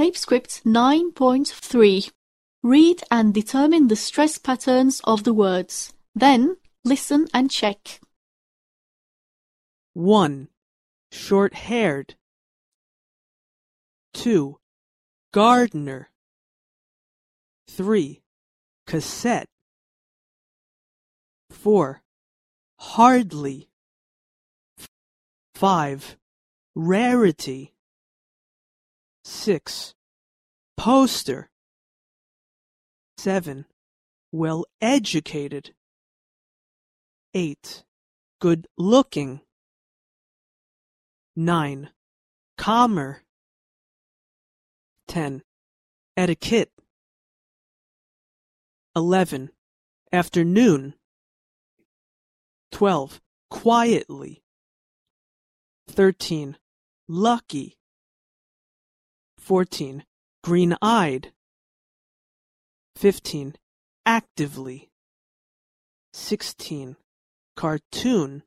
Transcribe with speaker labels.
Speaker 1: Tape script 9.3. Read and determine the stress patterns of the words. Then, listen and check.
Speaker 2: 1. Short haired. 2. Gardener. 3. Cassette. 4. Hardly. 5. Rarity. 6. Poster. 7. Well educated. 8. Good looking. 9. Calmer. 10. Etiquette. 11. Afternoon. 12. Quietly. 13. Lucky. 14. Green-eyed. 15. Actively. 16. Cartoon.